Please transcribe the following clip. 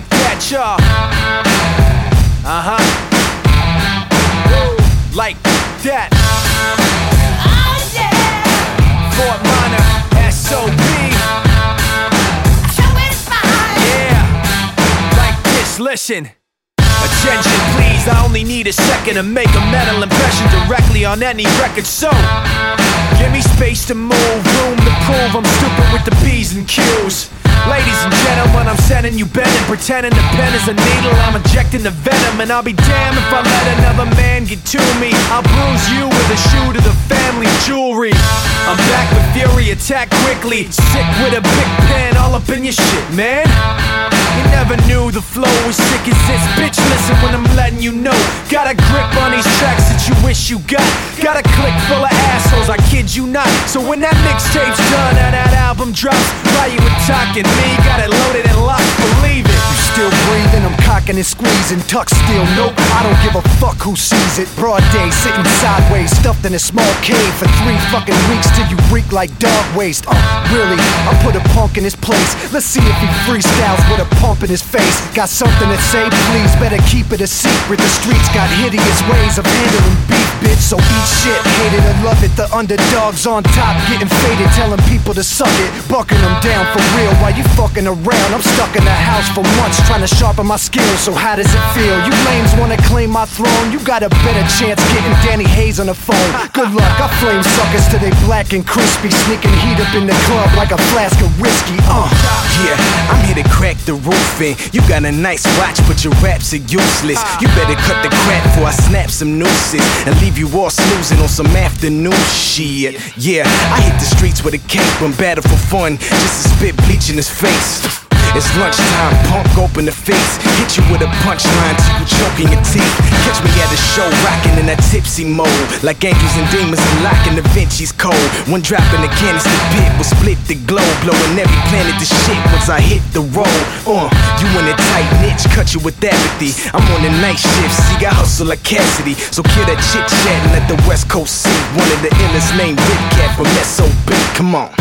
at y'all. Uh huh. Like that. Oh yeah, Fort Minor, SOB. Yeah. Like this, listen. Attention, please. I only need a second to make a mental impression directly on any record. So, give me space to move, room to prove I'm stupid with the B's and Q's. And gentlemen, I'm sending you bending, pretending the pen is a needle. I'm injecting the venom, and I'll be damned if I let another man get to me. I'll bruise you with a shoe to the family jewelry. I'm back with fury, attack quickly. Sick with a big pen, all up in your shit, man. Never knew the flow was sick as this. Bitch, listen when I'm letting you know. Got a grip on these tracks that you wish you got. Got a click full of assholes, I kid you not. So when that mixtape's done and that album drops, why you were talking me? Got it loaded and locked, believe it. Cocking and squeezing. Tuck still, nope, I don't give a fuck who sees it. Broad day, sitting sideways, stuffed in a small cave for three fucking weeks till you reek like dog waste. Uh, really, I put a punk in his place. Let's see if he freestyles with a pump in his face. Got something to say, please, better keep it a secret. The streets got hideous ways of handling beef, bitch. So eat shit, hate it or love it. The underdogs on top, getting faded, telling people to suck it. Bucking them down for real while you fucking around. I'm stuck in the house for months trying to sharpen my skills. So how does it feel? You lames wanna claim my throne? You got a better chance getting Danny Hayes on the phone. Good luck, I flame suckers till they black and crispy. Sneaking heat up in the club like a flask of whiskey. Uh. Yeah, I'm here to crack the roof in. You got a nice watch, but your raps are useless. You better cut the crap before I snap some nooses and leave you all snoozing on some afternoon shit. Yeah, I hit the streets with a cape and battle for fun, just to spit bleach in his face. It's lunchtime, punk open the face. Hit you with a punchline till you choking your teeth. Catch me at a show rocking in that tipsy mode. Like angels and demons unlocking the Vinci's code. One drop in the canister pit will split the globe. Blowing every planet to shit once I hit the road. Uh, you in a tight niche, cut you with apathy. I'm on the night shift, see, I hustle like Cassidy. So kill that chit chat and let the West Coast see. One of the illest named Rip Cat from SOB. Come on.